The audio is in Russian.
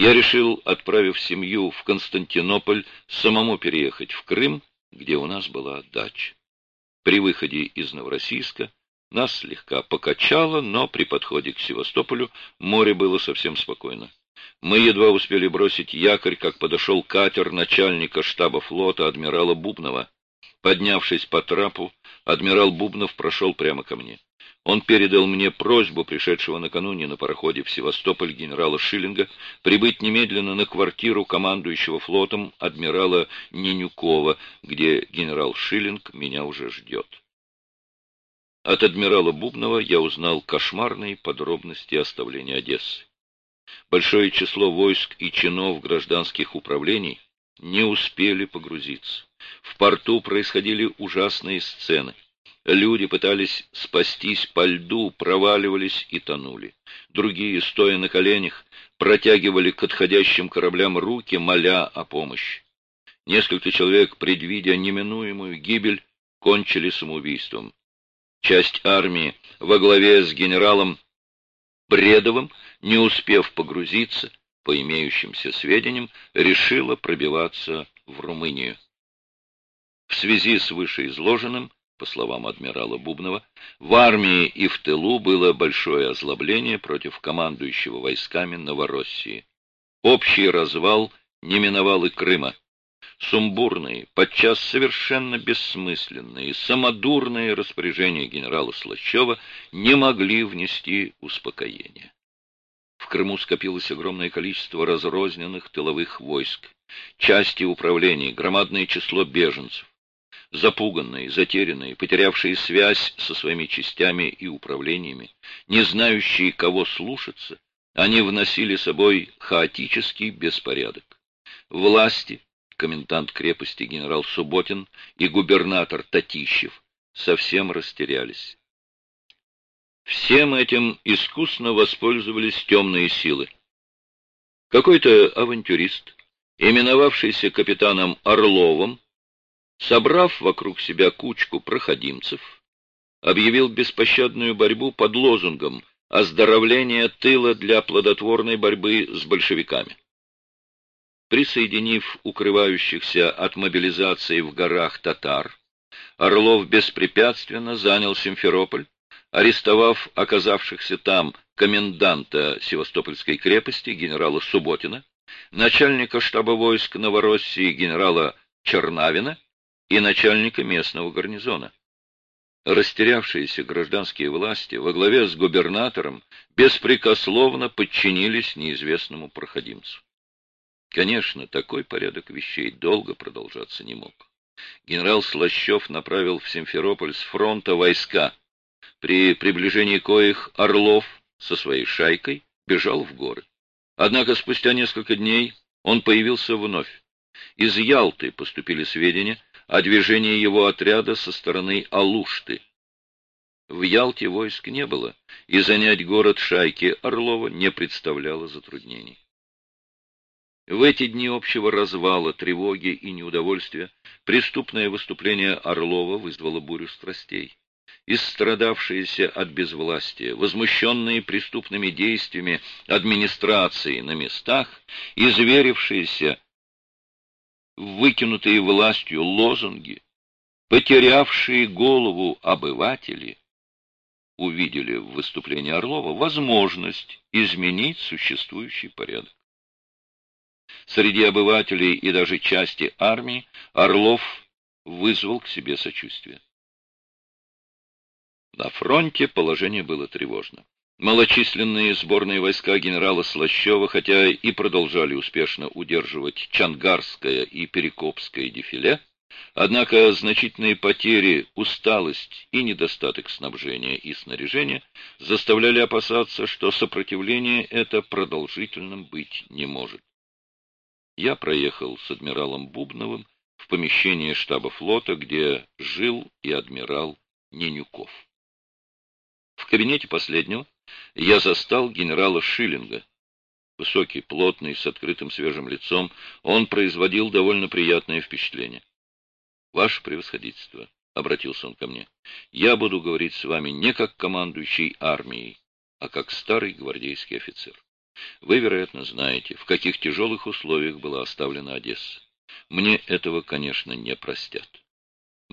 Я решил, отправив семью в Константинополь, самому переехать в Крым, где у нас была дача. При выходе из Новороссийска нас слегка покачало, но при подходе к Севастополю море было совсем спокойно. Мы едва успели бросить якорь, как подошел катер начальника штаба флота адмирала Бубнова. Поднявшись по трапу, адмирал Бубнов прошел прямо ко мне. Он передал мне просьбу пришедшего накануне на пароходе в Севастополь генерала Шиллинга прибыть немедленно на квартиру командующего флотом адмирала Ненюкова, где генерал Шиллинг меня уже ждет. От адмирала Бубнова я узнал кошмарные подробности оставления Одессы. Большое число войск и чинов гражданских управлений не успели погрузиться. В порту происходили ужасные сцены. Люди пытались спастись по льду, проваливались и тонули. Другие, стоя на коленях, протягивали к отходящим кораблям руки, моля о помощи. Несколько человек, предвидя неминуемую гибель, кончили самоубийством. Часть армии во главе с генералом Бредовым, не успев погрузиться, по имеющимся сведениям, решила пробиваться в Румынию. В связи с вышеизложенным по словам адмирала Бубнова, в армии и в тылу было большое озлобление против командующего войсками Новороссии. Общий развал не миновал и Крыма. Сумбурные, подчас совершенно бессмысленные, самодурные распоряжения генерала Слащева не могли внести успокоение. В Крыму скопилось огромное количество разрозненных тыловых войск, части управлений, громадное число беженцев. Запуганные, затерянные, потерявшие связь со своими частями и управлениями, не знающие, кого слушаться, они вносили собой хаотический беспорядок. Власти, комендант крепости генерал Субботин и губернатор Татищев совсем растерялись. Всем этим искусно воспользовались темные силы. Какой-то авантюрист, именовавшийся капитаном Орловым, собрав вокруг себя кучку проходимцев, объявил беспощадную борьбу под лозунгом «Оздоровление тыла для плодотворной борьбы с большевиками». Присоединив укрывающихся от мобилизации в горах татар, Орлов беспрепятственно занял Симферополь, арестовав оказавшихся там коменданта Севастопольской крепости генерала Субботина, начальника штаба войск Новороссии генерала Чернавина и начальника местного гарнизона. Растерявшиеся гражданские власти во главе с губернатором беспрекословно подчинились неизвестному проходимцу. Конечно, такой порядок вещей долго продолжаться не мог. Генерал Слащев направил в Симферополь с фронта войска. При приближении коих Орлов со своей шайкой бежал в горы. Однако спустя несколько дней он появился вновь. Из Ялты поступили сведения, о движении его отряда со стороны Алушты. В Ялте войск не было, и занять город шайки Орлова не представляло затруднений. В эти дни общего развала, тревоги и неудовольствия преступное выступление Орлова вызвало бурю страстей. Истрадавшиеся от безвластия, возмущенные преступными действиями администрации на местах, изверившиеся выкинутые властью лозунги, потерявшие голову обыватели, увидели в выступлении Орлова возможность изменить существующий порядок. Среди обывателей и даже части армии Орлов вызвал к себе сочувствие. На фронте положение было тревожно. Малочисленные сборные войска генерала Слащева, хотя и продолжали успешно удерживать Чангарское и Перекопское дефиле, однако значительные потери, усталость и недостаток снабжения и снаряжения заставляли опасаться, что сопротивление это продолжительным быть не может. Я проехал с адмиралом Бубновым в помещение штаба флота, где жил и адмирал Ненюков. В кабинете последнего я застал генерала Шиллинга. Высокий, плотный, с открытым свежим лицом, он производил довольно приятное впечатление. — Ваше превосходительство, — обратился он ко мне, — я буду говорить с вами не как командующий армией, а как старый гвардейский офицер. Вы, вероятно, знаете, в каких тяжелых условиях была оставлена Одесса. Мне этого, конечно, не простят.